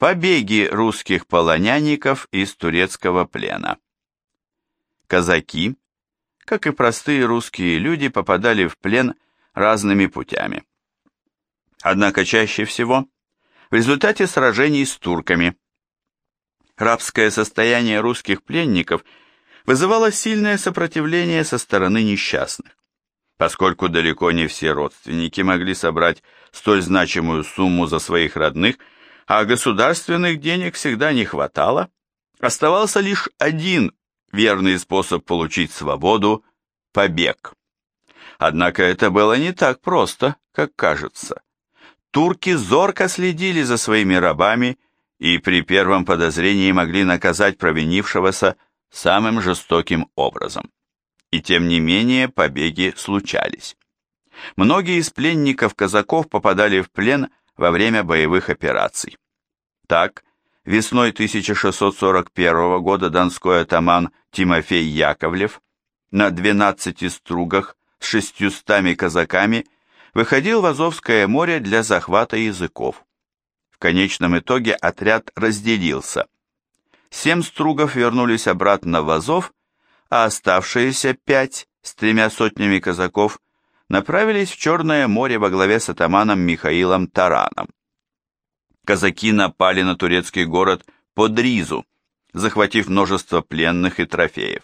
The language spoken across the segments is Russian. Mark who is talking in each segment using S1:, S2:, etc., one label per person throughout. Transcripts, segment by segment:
S1: Побеги русских полонянников из турецкого плена. Казаки, как и простые русские люди, попадали в плен разными путями. Однако чаще всего в результате сражений с турками. Рабское состояние русских пленников вызывало сильное сопротивление со стороны несчастных. Поскольку далеко не все родственники могли собрать столь значимую сумму за своих родных, а государственных денег всегда не хватало, оставался лишь один верный способ получить свободу – побег. Однако это было не так просто, как кажется. Турки зорко следили за своими рабами и при первом подозрении могли наказать провинившегося самым жестоким образом. И тем не менее побеги случались. Многие из пленников казаков попадали в плен во время боевых операций. Так, весной 1641 года донской атаман Тимофей Яковлев на 12 стругах с шестьюстами казаками выходил в Азовское море для захвата языков. В конечном итоге отряд разделился. Семь стругов вернулись обратно в Азов, а оставшиеся пять с тремя сотнями казаков направились в Черное море во главе с атаманом Михаилом Тараном. Казаки напали на турецкий город Подризу, захватив множество пленных и трофеев.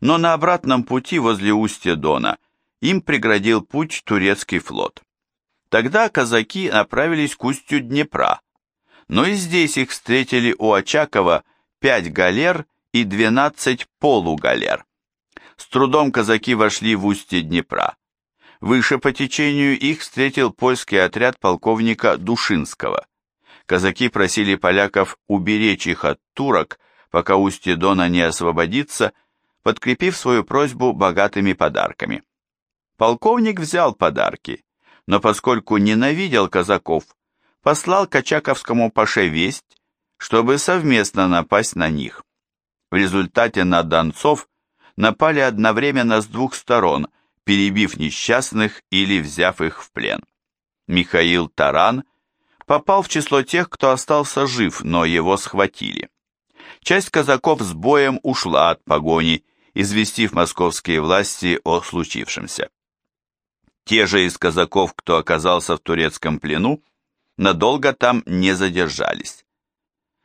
S1: Но на обратном пути возле устья Дона им преградил путь турецкий флот. Тогда казаки направились к устью Днепра, но и здесь их встретили у Очакова пять галер и 12 полугалер. С трудом казаки вошли в устье Днепра. Выше по течению их встретил польский отряд полковника Душинского. Казаки просили поляков уберечь их от турок, пока устье Дона не освободится, подкрепив свою просьбу богатыми подарками. Полковник взял подарки, но поскольку ненавидел казаков, послал Качаковскому паше весть, чтобы совместно напасть на них. В результате на донцов напали одновременно с двух сторон, перебив несчастных или взяв их в плен. Михаил Таран попал в число тех, кто остался жив, но его схватили. Часть казаков с боем ушла от погони, известив московские власти о случившемся. Те же из казаков, кто оказался в турецком плену, надолго там не задержались.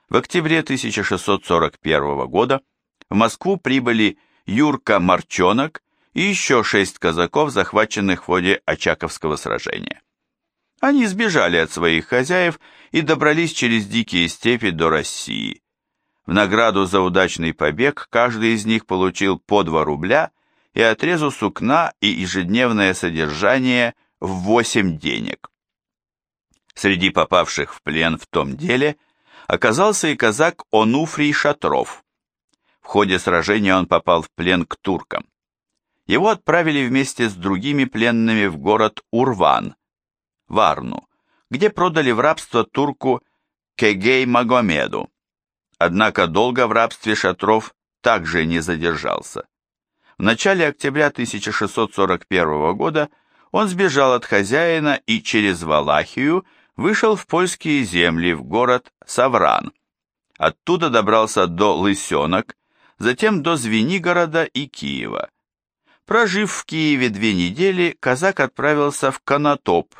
S1: В октябре 1641 года в Москву прибыли Юрка Марчонок и еще шесть казаков, захваченных в ходе Очаковского сражения. Они сбежали от своих хозяев и добрались через дикие степи до России. В награду за удачный побег каждый из них получил по 2 рубля и отрезу сукна и ежедневное содержание в 8 денег. Среди попавших в плен в том деле – оказался и казак Онуфрий Шатров. В ходе сражения он попал в плен к туркам. Его отправили вместе с другими пленными в город Урван, Варну, где продали в рабство турку Кегей Магомеду. Однако долго в рабстве Шатров также не задержался. В начале октября 1641 года он сбежал от хозяина и через Валахию – вышел в польские земли, в город Савран. Оттуда добрался до Лысенок, затем до Звенигорода и Киева. Прожив в Киеве две недели, казак отправился в Конотоп,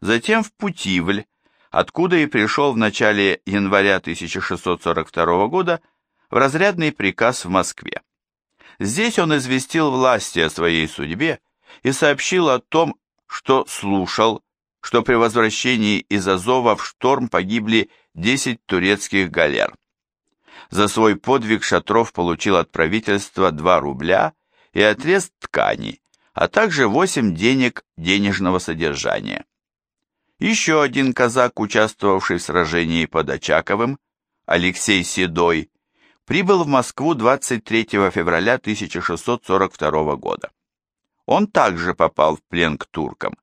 S1: затем в Путивль, откуда и пришел в начале января 1642 года в разрядный приказ в Москве. Здесь он известил власти о своей судьбе и сообщил о том, что слушал, что при возвращении из Азова в шторм погибли 10 турецких галер. За свой подвиг Шатров получил от правительства 2 рубля и отрез ткани, а также 8 денег денежного содержания. Еще один казак, участвовавший в сражении под Очаковым, Алексей Седой, прибыл в Москву 23 февраля 1642 года. Он также попал в плен к туркам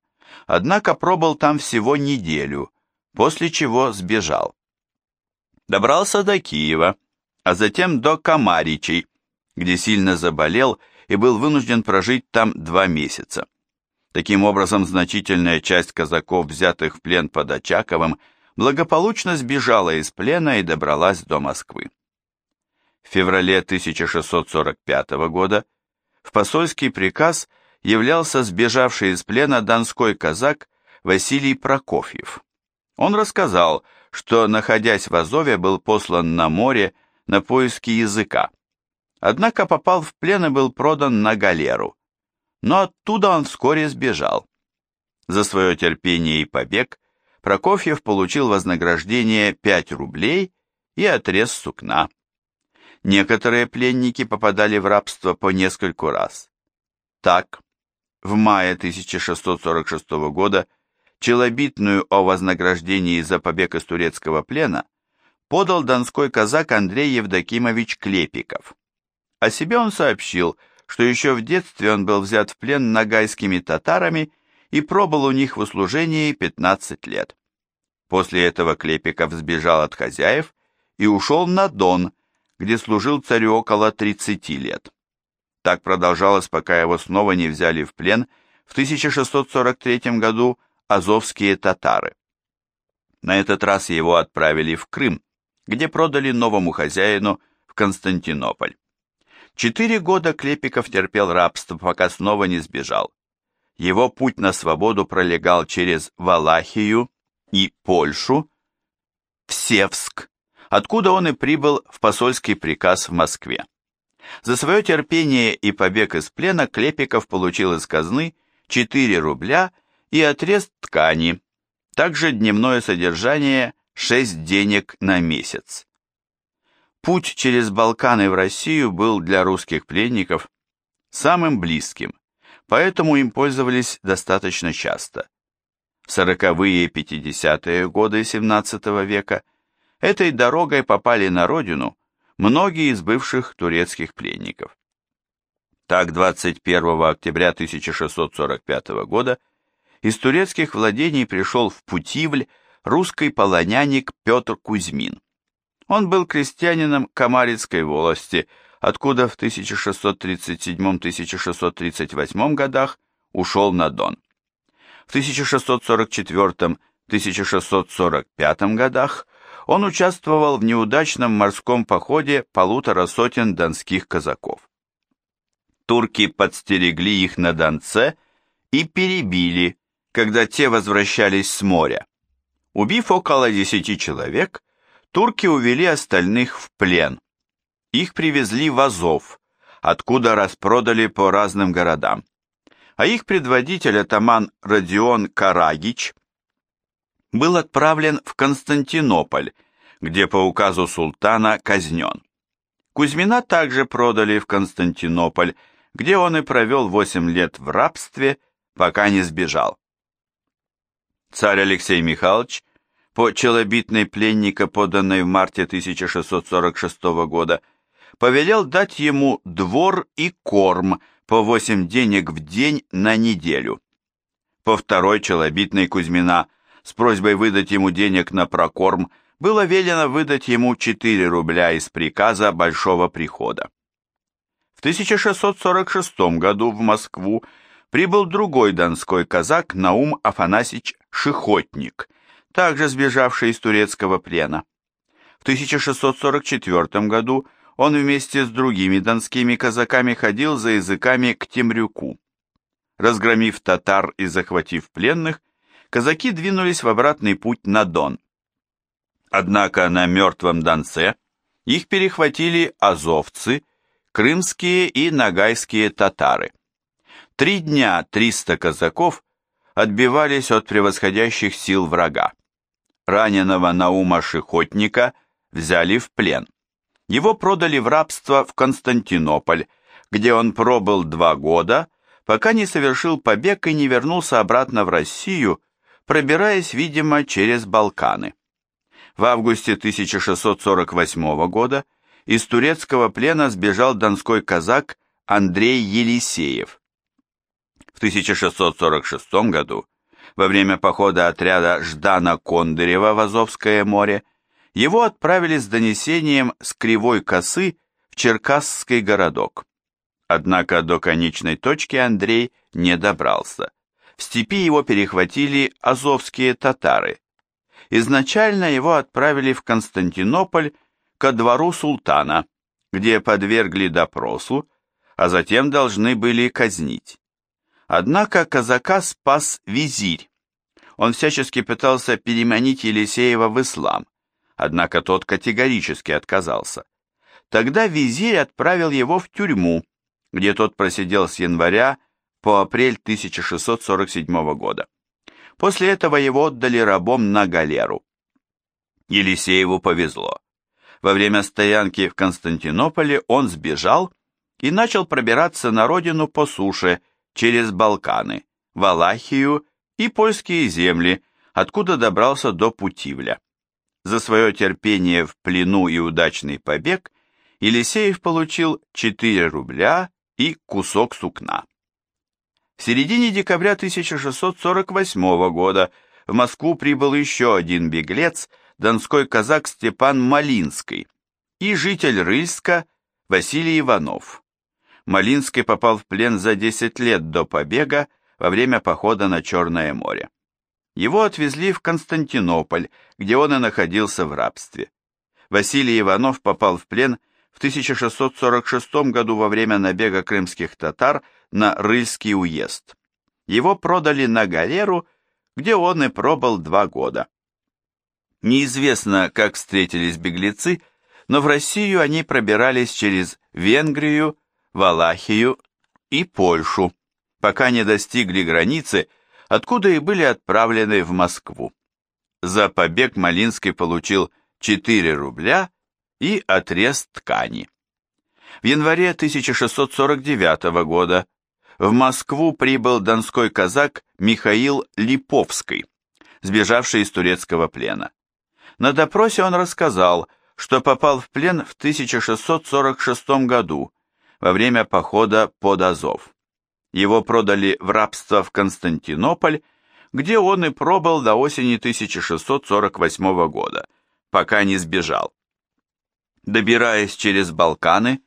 S1: однако пробыл там всего неделю, после чего сбежал. Добрался до Киева, а затем до Камаричей, где сильно заболел и был вынужден прожить там два месяца. Таким образом, значительная часть казаков, взятых в плен под Очаковым, благополучно сбежала из плена и добралась до Москвы. В феврале 1645 года в посольский приказ являлся сбежавший из плена донской казак Василий Прокофьев. Он рассказал, что, находясь в Азове, был послан на море на поиски языка. Однако попал в плен и был продан на галеру. Но оттуда он вскоре сбежал. За свое терпение и побег Прокофьев получил вознаграждение 5 рублей и отрез сукна. Некоторые пленники попадали в рабство по нескольку раз. Так, в мае 1646 года челобитную о вознаграждении за побег из турецкого плена подал донской казак Андрей Евдокимович Клепиков. О себе он сообщил, что еще в детстве он был взят в плен нагайскими татарами и пробыл у них в услужении 15 лет. После этого Клепиков сбежал от хозяев и ушел на Дон, где служил царю около 30 лет. Так продолжалось, пока его снова не взяли в плен в 1643 году азовские татары. На этот раз его отправили в Крым, где продали новому хозяину в Константинополь. Четыре года Клепиков терпел рабство, пока снова не сбежал. Его путь на свободу пролегал через Валахию и Польшу, в Севск, откуда он и прибыл в посольский приказ в Москве. За свое терпение и побег из плена Клепиков получил из казны 4 рубля и отрез ткани, также дневное содержание 6 денег на месяц. Путь через Балканы в Россию был для русских пленников самым близким, поэтому им пользовались достаточно часто. В сороковые и пятидесятые годы XVII века этой дорогой попали на родину многие из бывших турецких пленников. Так, 21 октября 1645 года из турецких владений пришел в Путивль русский полоняник Петр Кузьмин. Он был крестьянином Камарицкой волости, откуда в 1637-1638 годах ушел на Дон. В 1644-1645 годах он участвовал в неудачном морском походе полутора сотен донских казаков. Турки подстерегли их на Донце и перебили, когда те возвращались с моря. Убив около десяти человек, турки увели остальных в плен. Их привезли в Азов, откуда распродали по разным городам. А их предводитель, атаман Родион Карагич, был отправлен в Константинополь, где по указу султана казнен. Кузьмина также продали в Константинополь, где он и провел 8 лет в рабстве, пока не сбежал. Царь Алексей Михайлович по челобитной пленника, поданной в марте 1646 года, повелел дать ему двор и корм по 8 денег в день на неделю. По второй челобитной Кузьмина – с просьбой выдать ему денег на прокорм, было велено выдать ему 4 рубля из приказа Большого прихода. В 1646 году в Москву прибыл другой донской казак Наум Афанасьич Шихотник, также сбежавший из турецкого плена. В 1644 году он вместе с другими донскими казаками ходил за языками к Темрюку. Разгромив татар и захватив пленных, казаки двинулись в обратный путь на Дон. Однако на мертвом Донце их перехватили азовцы, крымские и нагайские татары. Три дня 300 казаков отбивались от превосходящих сил врага. Раненого Наума Шихотника взяли в плен. Его продали в рабство в Константинополь, где он пробыл два года, пока не совершил побег и не вернулся обратно в Россию, пробираясь, видимо, через Балканы. В августе 1648 года из турецкого плена сбежал донской казак Андрей Елисеев. В 1646 году, во время похода отряда Ждана Кондырева в Азовское море, его отправили с донесением с Кривой косы в Черкасский городок. Однако до конечной точки Андрей не добрался. В степи его перехватили азовские татары. Изначально его отправили в Константинополь ко двору султана, где подвергли допросу, а затем должны были казнить. Однако казака спас визирь. Он всячески пытался переманить Елисеева в ислам, однако тот категорически отказался. Тогда визирь отправил его в тюрьму, где тот просидел с января по апрель 1647 года. После этого его отдали рабом на галеру. Елисееву повезло. Во время стоянки в Константинополе он сбежал и начал пробираться на родину по суше через Балканы, Валахию и польские земли, откуда добрался до Путивля. За свое терпение в плену и удачный побег Елисеев получил 4 рубля и кусок сукна. В середине декабря 1648 года в Москву прибыл еще один беглец, донской казак Степан Малинский, и житель Рыльска Василий Иванов. Малинский попал в плен за 10 лет до побега во время похода на Черное море. Его отвезли в Константинополь, где он и находился в рабстве. Василий Иванов попал в плен в 1646 году во время набега крымских татар на Рыльский уезд. Его продали на галеру, где он и пробыл два года. Неизвестно, как встретились беглецы, но в Россию они пробирались через Венгрию, Валахию и Польшу, пока не достигли границы, откуда и были отправлены в Москву. За побег Малинский получил 4 рубля и отрез ткани. В январе 1649 года в Москву прибыл донской казак Михаил Липовский, сбежавший из турецкого плена. На допросе он рассказал, что попал в плен в 1646 году во время похода под Азов. Его продали в рабство в Константинополь, где он и пробыл до осени 1648 года, пока не сбежал. Добираясь через Балканы,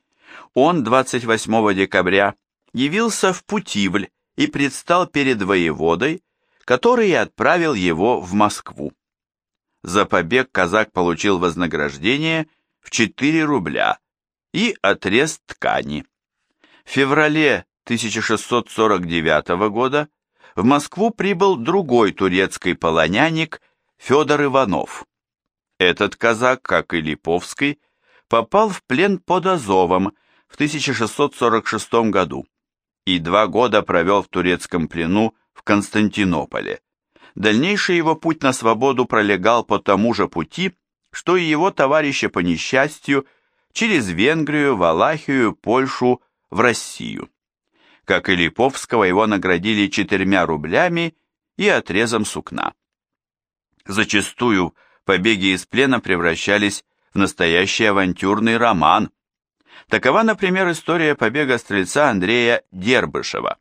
S1: он 28 декабря явился в Путивль и предстал перед воеводой, который отправил его в Москву. За побег казак получил вознаграждение в 4 рубля и отрез ткани. В феврале 1649 года в Москву прибыл другой турецкий полоняник Федор Иванов. Этот казак, как и Липовский, попал в плен под Азовом в 1646 году и два года провел в турецком плену в Константинополе. Дальнейший его путь на свободу пролегал по тому же пути, что и его товарища по несчастью через Венгрию, Валахию, Польшу в Россию. Как и Липовского, его наградили четырьмя рублями и отрезом сукна. Зачастую побеги из плена превращались в настоящий авантюрный роман – Такова, например, история побега стрельца Андрея Дербышева.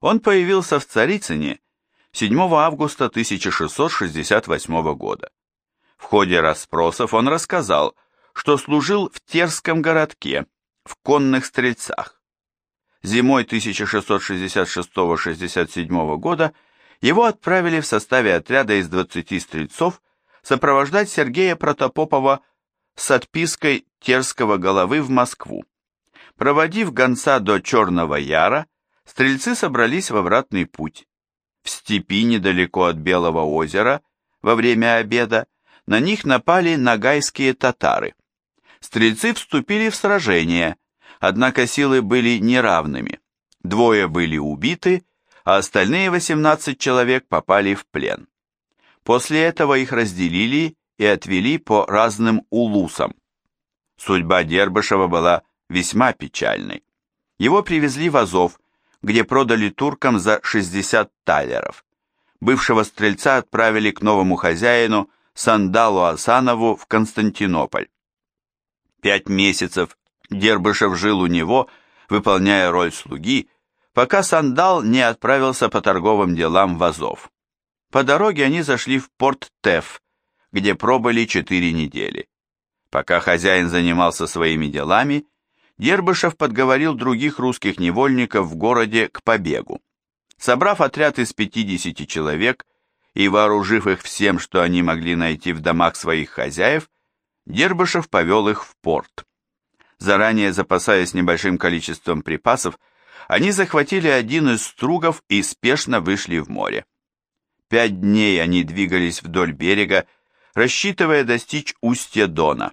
S1: Он появился в Царицыне 7 августа 1668 года. В ходе расспросов он рассказал, что служил в Терском городке, в конных стрельцах. Зимой 1666-67 года его отправили в составе отряда из 20 стрельцов сопровождать Сергея Протопопова с отпиской Терского головы в Москву. Проводив гонца до Черного Яра, стрельцы собрались в обратный путь. В степи недалеко от Белого озера, во время обеда, на них напали нагайские татары. Стрельцы вступили в сражение, однако силы были неравными. Двое были убиты, а остальные 18 человек попали в плен. После этого их разделили и отвели по разным улусам. Судьба Дербышева была весьма печальной. Его привезли в Азов, где продали туркам за 60 талеров. Бывшего стрельца отправили к новому хозяину Сандалу Асанову в Константинополь. Пять месяцев Дербышев жил у него, выполняя роль слуги, пока Сандал не отправился по торговым делам в Азов. По дороге они зашли в порт Теф, где пробыли четыре недели. Пока хозяин занимался своими делами, Дербышев подговорил других русских невольников в городе к побегу. Собрав отряд из 50 человек и вооружив их всем, что они могли найти в домах своих хозяев, Дербышев повел их в порт. Заранее запасаясь небольшим количеством припасов, они захватили один из стругов и спешно вышли в море. Пять дней они двигались вдоль берега, рассчитывая достичь устья Дона.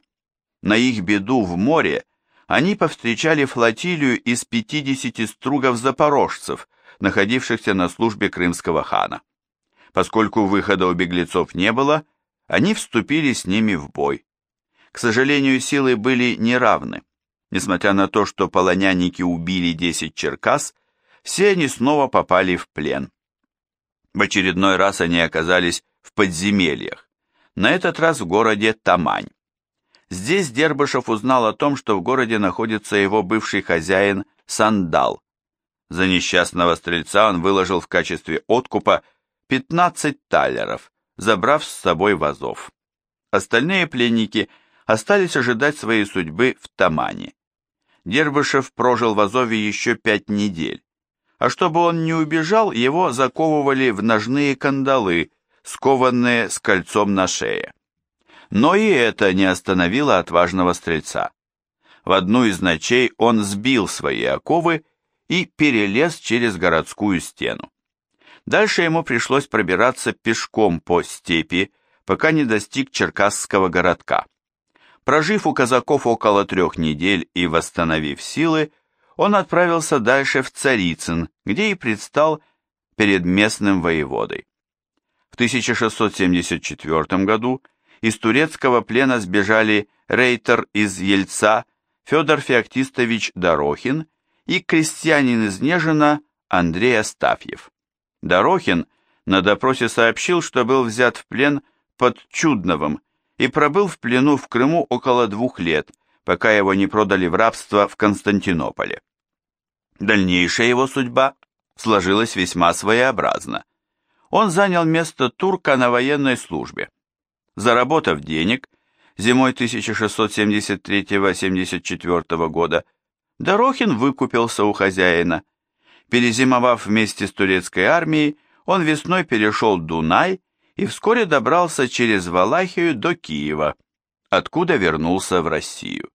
S1: На их беду в море они повстречали флотилию из 50 стругов-запорожцев, находившихся на службе крымского хана. Поскольку выхода у беглецов не было, они вступили с ними в бой. К сожалению, силы были неравны. Несмотря на то, что полоняники убили 10 черкас, все они снова попали в плен. В очередной раз они оказались в подземельях, на этот раз в городе Тамань. Здесь Дербышев узнал о том, что в городе находится его бывший хозяин Сандал. За несчастного стрельца он выложил в качестве откупа 15 талеров, забрав с собой вазов. Остальные пленники остались ожидать своей судьбы в Тамане. Дербышев прожил в Азове еще пять недель, а чтобы он не убежал, его заковывали в ножные кандалы, скованные с кольцом на шее. Но и это не остановило отважного стрельца. В одну из ночей он сбил свои оковы и перелез через городскую стену. Дальше ему пришлось пробираться пешком по степи, пока не достиг Черкасского городка. Прожив у казаков около трех недель и восстановив силы, он отправился дальше в Царицын, где и предстал перед местным воеводой. В 1674 году из турецкого плена сбежали рейтер из Ельца Федор Феоктистович Дорохин и крестьянин из Нежина Андрей Астафьев. Дорохин на допросе сообщил, что был взят в плен под Чудновым и пробыл в плену в Крыму около двух лет, пока его не продали в рабство в Константинополе. Дальнейшая его судьба сложилась весьма своеобразно. Он занял место турка на военной службе. Заработав денег, зимой 1673-74 года, Дорохин выкупился у хозяина. Перезимовав вместе с турецкой армией, он весной перешел Дунай и вскоре добрался через Валахию до Киева, откуда вернулся в Россию.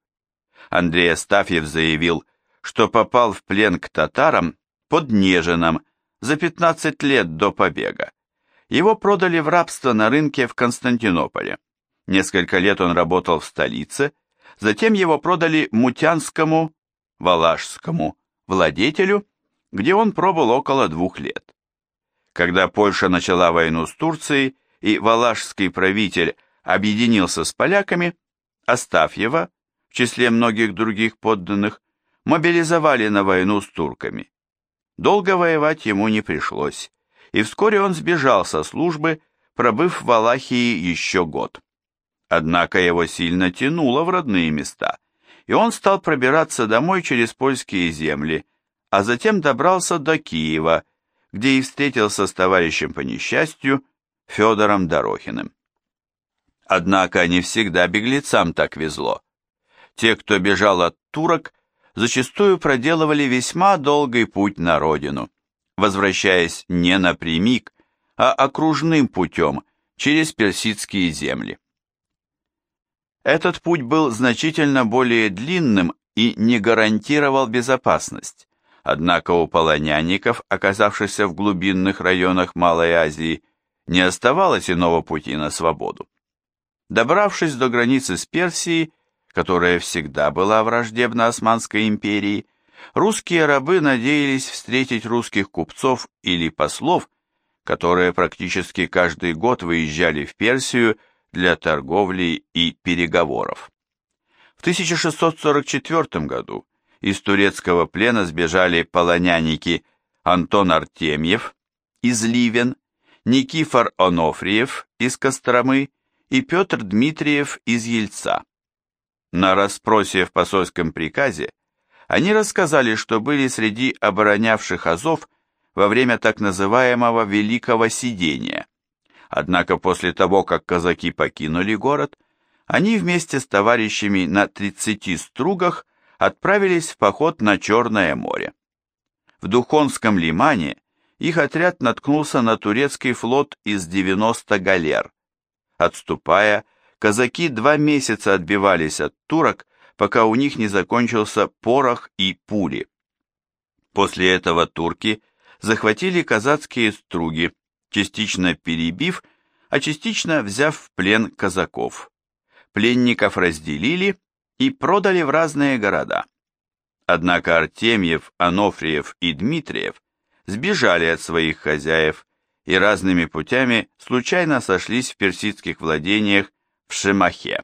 S1: Андрей Астафьев заявил, что попал в плен к татарам под Нежином за 15 лет до побега. Его продали в рабство на рынке в Константинополе. Несколько лет он работал в столице, затем его продали мутянскому, валашскому владетелю, где он пробыл около двух лет. Когда Польша начала войну с Турцией и валашский правитель объединился с поляками, Астафьева, в числе многих других подданных, мобилизовали на войну с турками. Долго воевать ему не пришлось, и вскоре он сбежал со службы, пробыв в Валахии еще год. Однако его сильно тянуло в родные места, и он стал пробираться домой через польские земли, а затем добрался до Киева, где и встретился с товарищем по несчастью Федором Дорохиным. Однако не всегда беглецам так везло. Те, кто бежал от турок, зачастую проделывали весьма долгий путь на родину, возвращаясь не напрямик, а окружным путем через персидские земли. Этот путь был значительно более длинным и не гарантировал безопасность. Однако у полонянников, оказавшихся в глубинных районах Малой Азии, не оставалось иного пути на свободу. Добравшись до границы с Персией, которая всегда была враждебна Османской империи, русские рабы надеялись встретить русских купцов или послов, которые практически каждый год выезжали в Персию для торговли и переговоров. В 1644 году из турецкого плена сбежали полоняники Антон Артемьев из Ливен, Никифор Онофриев из Костромы и Петр Дмитриев из Ельца. На расспросе в посольском приказе они рассказали, что были среди оборонявших Азов во время так называемого Великого Сидения. Однако после того, как казаки покинули город, они вместе с товарищами на 30 стругах отправились в поход на Черное море. В Духонском лимане их отряд наткнулся на турецкий флот из 90 галер. Отступая, казаки два месяца отбивались от турок, пока у них не закончился порох и пули. После этого турки захватили казацкие струги, частично перебив, а частично взяв в плен казаков. Пленников разделили и продали в разные города. Однако Артемьев, Анофриев и Дмитриев сбежали от своих хозяев и разными путями случайно сошлись в персидских владениях в Шемахе.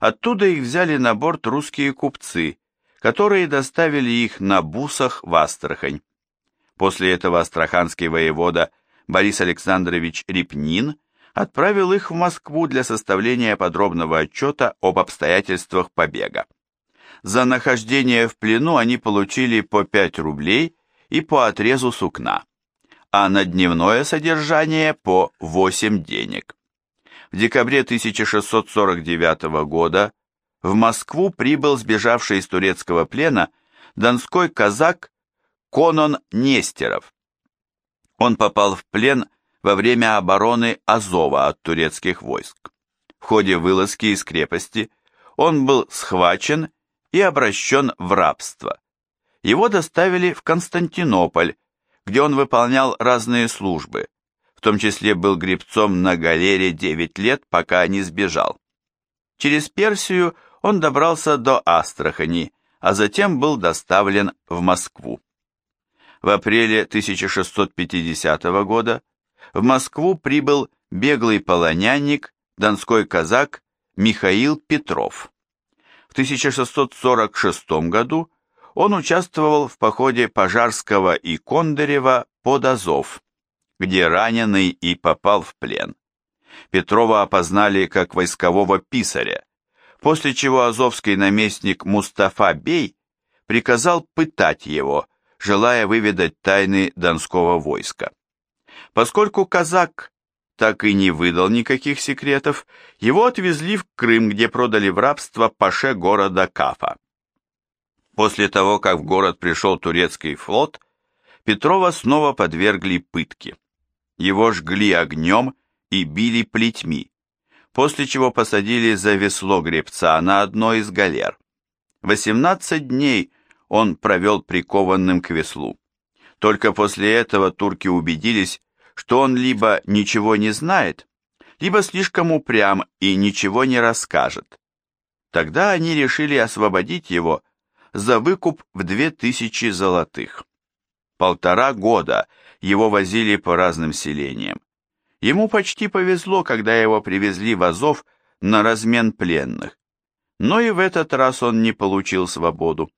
S1: Оттуда их взяли на борт русские купцы, которые доставили их на бусах в Астрахань. После этого астраханский воевода Борис Александрович Репнин отправил их в Москву для составления подробного отчета об обстоятельствах побега. За нахождение в плену они получили по 5 рублей и по отрезу сукна, а на дневное содержание по 8 денег. В декабре 1649 года в Москву прибыл сбежавший из турецкого плена донской казак Конон Нестеров. Он попал в плен во время обороны Азова от турецких войск. В ходе вылазки из крепости он был схвачен и обращен в рабство. Его доставили в Константинополь, где он выполнял разные службы, в том числе был гребцом на галере 9 лет, пока не сбежал. Через Персию он добрался до Астрахани, а затем был доставлен в Москву. В апреле 1650 года в Москву прибыл беглый полонянник, донской казак Михаил Петров. В 1646 году он участвовал в походе Пожарского и Кондырева под Азов, где раненый и попал в плен. Петрова опознали как войскового писаря, после чего азовский наместник Мустафа Бей приказал пытать его, желая выведать тайны донского войска. Поскольку казак так и не выдал никаких секретов, его отвезли в Крым, где продали в рабство паше города Кафа. После того, как в город пришел турецкий флот, Петрова снова подвергли пытке. Его жгли огнем и били плетьми, после чего посадили за весло гребца на одной из галер. 18 дней он провел прикованным к веслу. Только после этого турки убедились, что он либо ничего не знает, либо слишком упрям и ничего не расскажет. Тогда они решили освободить его за выкуп в две тысячи золотых. Полтора года его возили по разным селениям. Ему почти повезло, когда его привезли в Азов на размен пленных. Но и в этот раз он не получил свободу.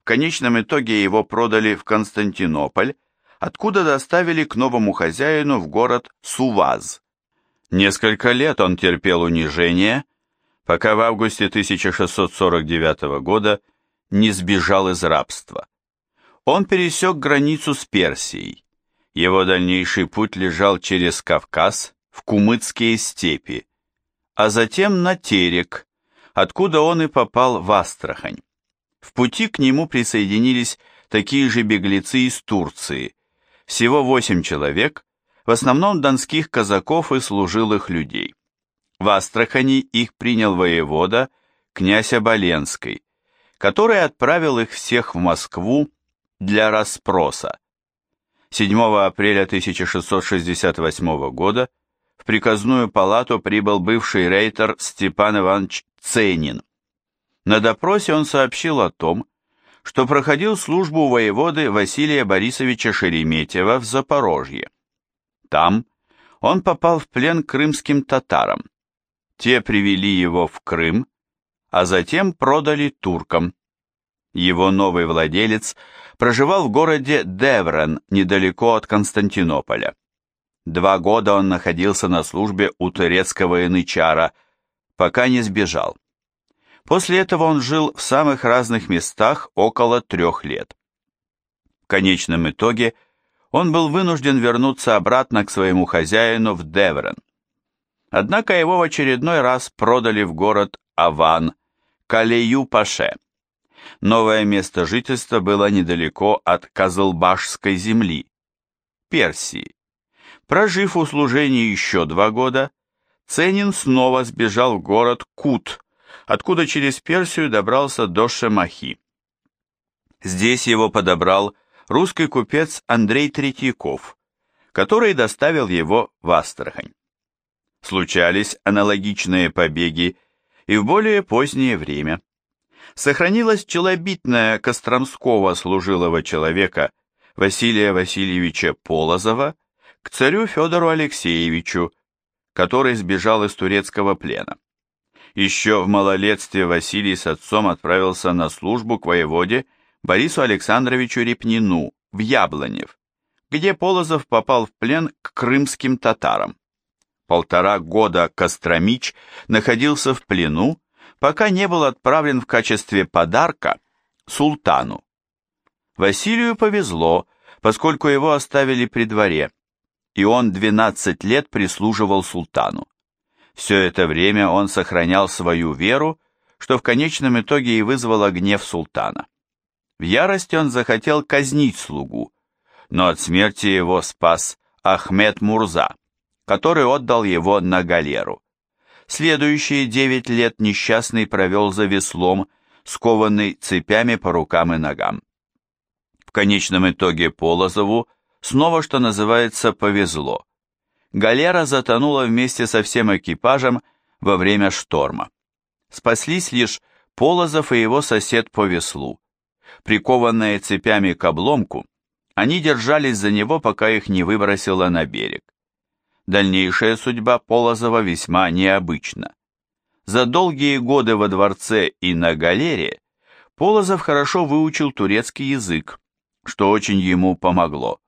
S1: В конечном итоге его продали в Константинополь, откуда доставили к новому хозяину в город Суваз. Несколько лет он терпел унижение, пока в августе 1649 года не сбежал из рабства. Он пересек границу с Персией. Его дальнейший путь лежал через Кавказ в Кумытские степи, а затем на Терек, откуда он и попал в Астрахань. В пути к нему присоединились такие же беглецы из Турции, всего восемь человек, в основном донских казаков и служилых людей. В Астрахани их принял воевода, князь Оболенский, который отправил их всех в Москву для расспроса. 7 апреля 1668 года в приказную палату прибыл бывший рейтер Степан Иванович Ценин. На допросе он сообщил о том, что проходил службу у воеводы Василия Борисовича Шереметьева в Запорожье. Там он попал в плен крымским татарам. Те привели его в Крым, а затем продали туркам. Его новый владелец проживал в городе Деврен, недалеко от Константинополя. Два года он находился на службе у турецкого янычара, пока не сбежал. После этого он жил в самых разных местах около трех лет. В конечном итоге он был вынужден вернуться обратно к своему хозяину в Деврен. Однако его в очередной раз продали в город Аван, Калею-Паше. Новое место жительства было недалеко от Козылбашской земли. Персии. Прожив у служения еще два года, Ценин снова сбежал в город Кут, откуда через Персию добрался до Шемахи. Здесь его подобрал русский купец Андрей Третьяков, который доставил его в Астрахань. Случались аналогичные побеги и в более позднее время. Сохранилась челобитная Костромского служилого человека Василия Васильевича Полозова к царю Федору Алексеевичу, который сбежал из турецкого плена. Еще в малолетстве Василий с отцом отправился на службу к воеводе Борису Александровичу Репнину в Яблонев, где Полозов попал в плен к крымским татарам. Полтора года Костромич находился в плену, пока не был отправлен в качестве подарка султану. Василию повезло, поскольку его оставили при дворе, и он 12 лет прислуживал султану. Все это время он сохранял свою веру, что в конечном итоге и вызвало гнев султана. В ярости он захотел казнить слугу, но от смерти его спас Ахмед Мурза, который отдал его на галеру. Следующие девять лет несчастный провел за веслом, скованный цепями по рукам и ногам. В конечном итоге Полозову снова, что называется, повезло. Галера затонула вместе со всем экипажем во время шторма. Спаслись лишь Полозов и его сосед по веслу. Прикованные цепями к обломку, они держались за него, пока их не выбросило на берег. Дальнейшая судьба Полозова весьма необычна. За долгие годы во дворце и на галере Полозов хорошо выучил турецкий язык, что очень ему помогло.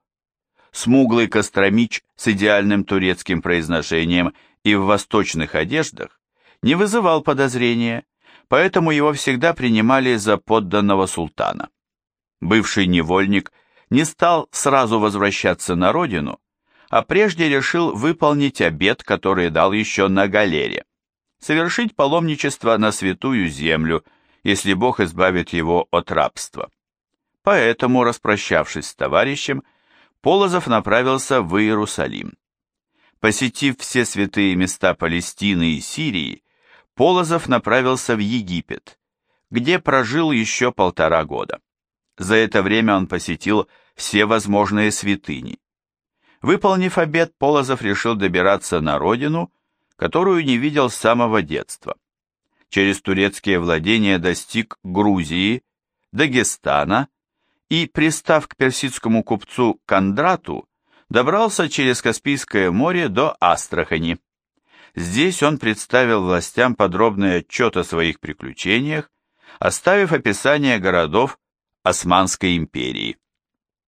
S1: Смуглый Костромич с идеальным турецким произношением и в восточных одеждах не вызывал подозрения, поэтому его всегда принимали за подданного султана. Бывший невольник не стал сразу возвращаться на родину, а прежде решил выполнить обет, который дал еще на галере, совершить паломничество на святую землю, если Бог избавит его от рабства. Поэтому, распрощавшись с товарищем, Полозов направился в Иерусалим. Посетив все святые места Палестины и Сирии, Полозов направился в Египет, где прожил еще полтора года. За это время он посетил все возможные святыни. Выполнив обет, Полозов решил добираться на родину, которую не видел с самого детства. Через турецкие владения достиг Грузии, Дагестана и, пристав к персидскому купцу Кондрату, добрался через Каспийское море до Астрахани. Здесь он представил властям подробный отчет о своих приключениях, оставив описание городов Османской империи.